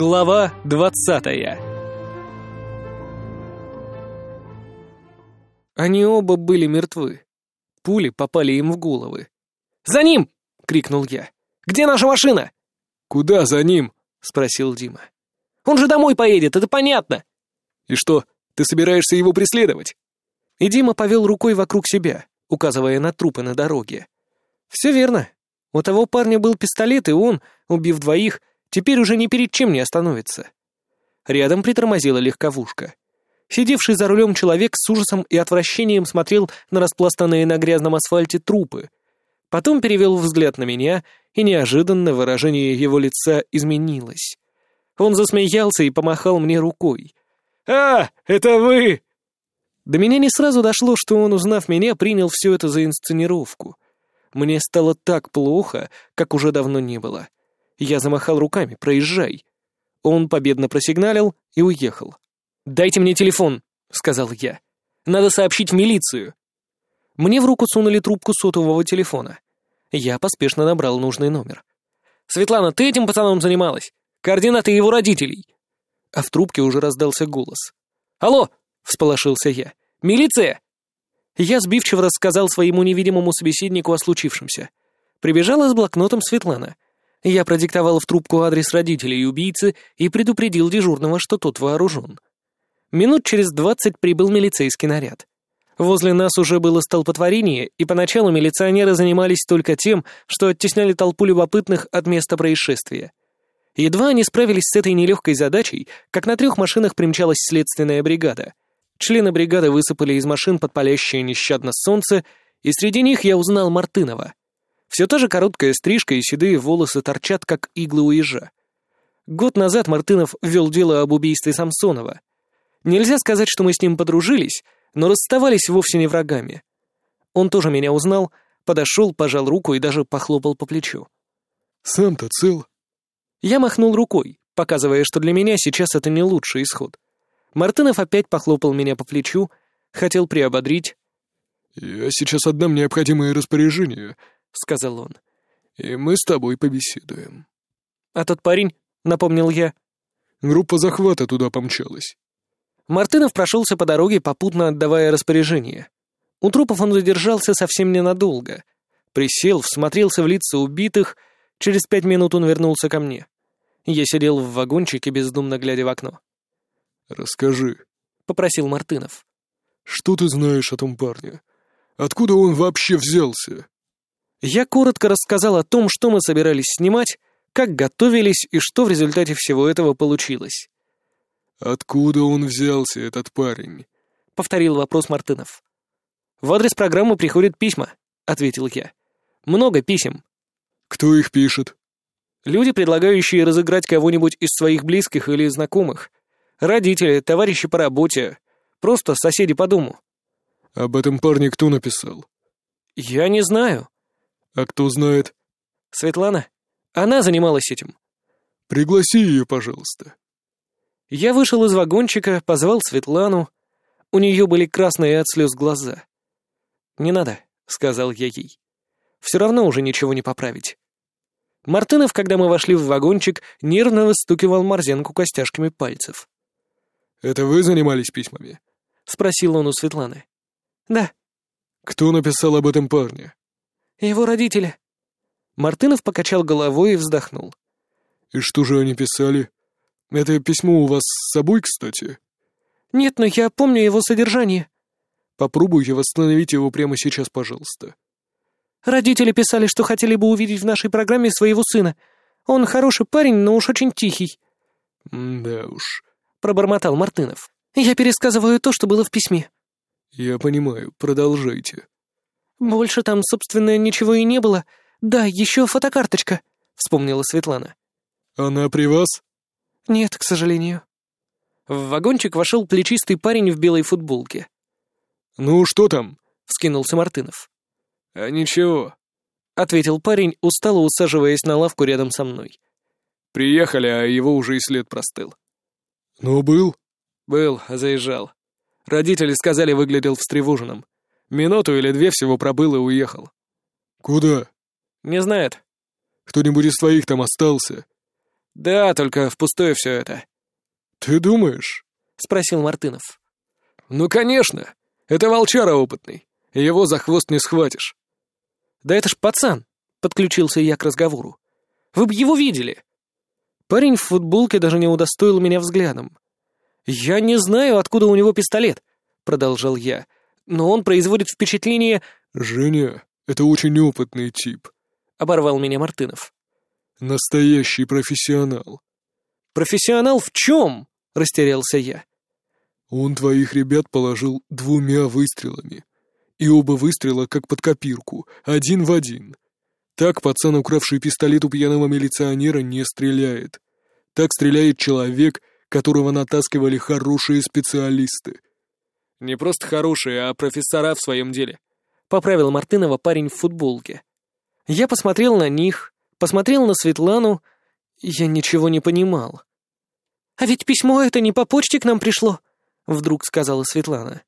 Глава двадцатая Они оба были мертвы. Пули попали им в головы. «За ним!» — крикнул я. «Где наша машина?» «Куда за ним?» — спросил Дима. «Он же домой поедет, это понятно!» «И что, ты собираешься его преследовать?» И Дима повел рукой вокруг себя, указывая на трупы на дороге. «Все верно. У того парня был пистолет, и он, убив двоих, теперь уже ни перед чем не остановится». Рядом притормозила легковушка. Сидевший за рулем человек с ужасом и отвращением смотрел на распластанные на грязном асфальте трупы. Потом перевел взгляд на меня, и неожиданно выражение его лица изменилось. Он засмеялся и помахал мне рукой. «А, это вы!» До меня не сразу дошло, что он, узнав меня, принял все это за инсценировку. Мне стало так плохо, как уже давно не было. Я замахал руками «Проезжай!». Он победно просигналил и уехал. «Дайте мне телефон», — сказал я. «Надо сообщить в милицию». Мне в руку сунули трубку сотового телефона. Я поспешно набрал нужный номер. «Светлана, ты этим пацаном занималась? Координаты его родителей!» А в трубке уже раздался голос. «Алло!» — всполошился я. «Милиция!» Я сбивчиво рассказал своему невидимому собеседнику о случившемся. Прибежала с блокнотом Светлана. Я продиктовал в трубку адрес родителей убийцы и предупредил дежурного, что тот вооружен. Минут через двадцать прибыл милицейский наряд. Возле нас уже было столпотворение, и поначалу милиционеры занимались только тем, что оттесняли толпу любопытных от места происшествия. Едва они справились с этой нелегкой задачей, как на трех машинах примчалась следственная бригада. Члены бригады высыпали из машин под палящее нещадно солнце, и среди них я узнал Мартынова. Все та же короткая стрижка и седые волосы торчат, как иглы у ежа. Год назад Мартынов вел дело об убийстве Самсонова. Нельзя сказать, что мы с ним подружились, но расставались вовсе не врагами. Он тоже меня узнал, подошел, пожал руку и даже похлопал по плечу. «Сам-то цел?» Я махнул рукой, показывая, что для меня сейчас это не лучший исход. Мартынов опять похлопал меня по плечу, хотел приободрить. «Я сейчас отдам необходимые распоряжения», — сказал он. «И мы с тобой побеседуем». «А тот парень?» — напомнил я. «Группа захвата туда помчалась». Мартынов прошелся по дороге, попутно отдавая распоряжение. У трупов он задержался совсем ненадолго. Присел, всмотрелся в лица убитых, через пять минут он вернулся ко мне. Я сидел в вагончике, бездумно глядя в окно. «Расскажи», — попросил Мартынов. «Что ты знаешь о том парне? Откуда он вообще взялся?» Я коротко рассказал о том, что мы собирались снимать, как готовились и что в результате всего этого получилось. «Откуда он взялся, этот парень?» — повторил вопрос Мартынов. «В адрес программы приходят письма», — ответил я. «Много писем». «Кто их пишет?» «Люди, предлагающие разыграть кого-нибудь из своих близких или знакомых. Родители, товарищи по работе, просто соседи по дому». «Об этом парне кто написал?» «Я не знаю». «А кто знает?» «Светлана. Она занималась этим». «Пригласи ее, пожалуйста». Я вышел из вагончика, позвал Светлану. У нее были красные от слез глаза. «Не надо», — сказал я ей. «Все равно уже ничего не поправить». Мартынов, когда мы вошли в вагончик, нервно выстукивал Марзенку костяшками пальцев. «Это вы занимались письмами?» — спросил он у Светланы. «Да». «Кто написал об этом парне?» «Его родители». Мартынов покачал головой и вздохнул. «И что же они писали?» Это письмо у вас с собой, кстати?» «Нет, но я помню его содержание». «Попробуйте восстановить его прямо сейчас, пожалуйста». «Родители писали, что хотели бы увидеть в нашей программе своего сына. Он хороший парень, но уж очень тихий». «Да уж», — пробормотал Мартынов. «Я пересказываю то, что было в письме». «Я понимаю, продолжайте». «Больше там, собственно, ничего и не было. Да, еще фотокарточка», — вспомнила Светлана. «Она при вас?» «Нет, к сожалению». В вагончик вошел плечистый парень в белой футболке. «Ну, что там?» — вскинулся Мартынов. «А ничего», — ответил парень, устало усаживаясь на лавку рядом со мной. «Приехали, а его уже и след простыл». «Ну, был?» «Был, заезжал. Родители сказали, выглядел встревоженным. Минуту или две всего пробыл и уехал». «Куда?» «Не знает». «Кто-нибудь из твоих там остался?» «Да, только впустую все это». «Ты думаешь?» — спросил Мартынов. «Ну, конечно. Это волчара опытный. Его за хвост не схватишь». «Да это ж пацан!» — подключился я к разговору. «Вы бы его видели!» Парень в футболке даже не удостоил меня взглядом. «Я не знаю, откуда у него пистолет», — продолжал я, «но он производит впечатление...» «Женя, это очень опытный тип», — оборвал меня Мартынов. «Настоящий профессионал». «Профессионал в чем?» — растерялся я. «Он твоих ребят положил двумя выстрелами. И оба выстрела как под копирку, один в один. Так пацан, укравший пистолет у пьяного милиционера, не стреляет. Так стреляет человек, которого натаскивали хорошие специалисты. «Не просто хорошие, а профессора в своем деле», — поправил Мартынова парень в футболке. Я посмотрел на них, посмотрел на Светлану, я ничего не понимал. «А ведь письмо это не по почте к нам пришло», — вдруг сказала Светлана.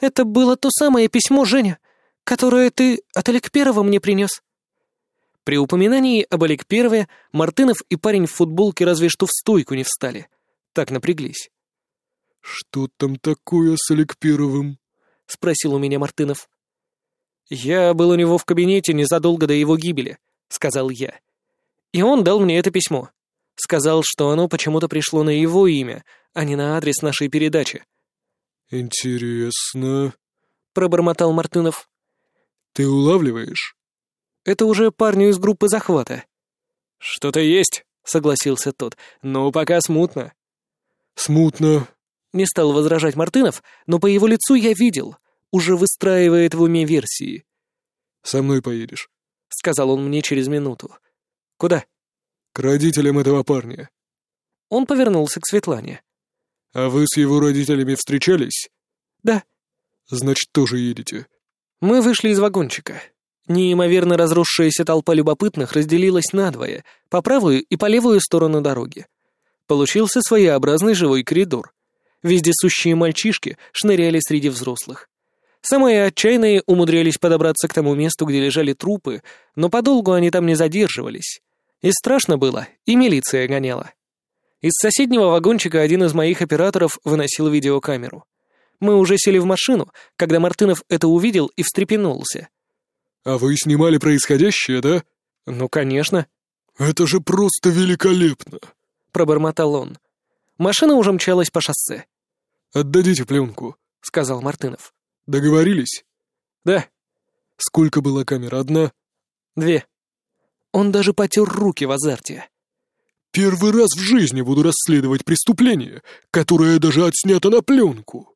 «Это было то самое письмо, Женя, которое ты от Олег Первого мне принес». При упоминании об Олег Первое Мартынов и парень в футболке разве что в стойку не встали — так напряглись. «Что там такое с Олегперовым?» — спросил у меня Мартынов. «Я был у него в кабинете незадолго до его гибели», — сказал я. «И он дал мне это письмо. Сказал, что оно почему-то пришло на его имя, а не на адрес нашей передачи». «Интересно», — пробормотал Мартынов. «Ты улавливаешь?» «Это уже парню из группы захвата». «Что-то есть», — согласился тот, — «но пока смутно». «Смутно», — не стал возражать Мартынов, но по его лицу я видел, уже выстраивает в уме версии. «Со мной поедешь», — сказал он мне через минуту. «Куда?» «К родителям этого парня». Он повернулся к Светлане. «А вы с его родителями встречались?» «Да». «Значит, тоже едете?» Мы вышли из вагончика. Неимоверно разросшаяся толпа любопытных разделилась надвое, по правую и по левую сторону дороги. Получился своеобразный живой коридор. Вездесущие мальчишки шныряли среди взрослых. Самые отчаянные умудрялись подобраться к тому месту, где лежали трупы, но подолгу они там не задерживались. И страшно было, и милиция гоняла. Из соседнего вагончика один из моих операторов выносил видеокамеру. Мы уже сели в машину, когда Мартынов это увидел и встрепенулся. «А вы снимали происходящее, да?» «Ну, конечно». «Это же просто великолепно!» — пробормотал он. Машина уже мчалась по шоссе. «Отдадите пленку», — сказал Мартынов. «Договорились?» «Да». «Сколько была камера? Одна?» «Две». Он даже потер руки в азарте. «Первый раз в жизни буду расследовать преступление, которое даже отснято на пленку».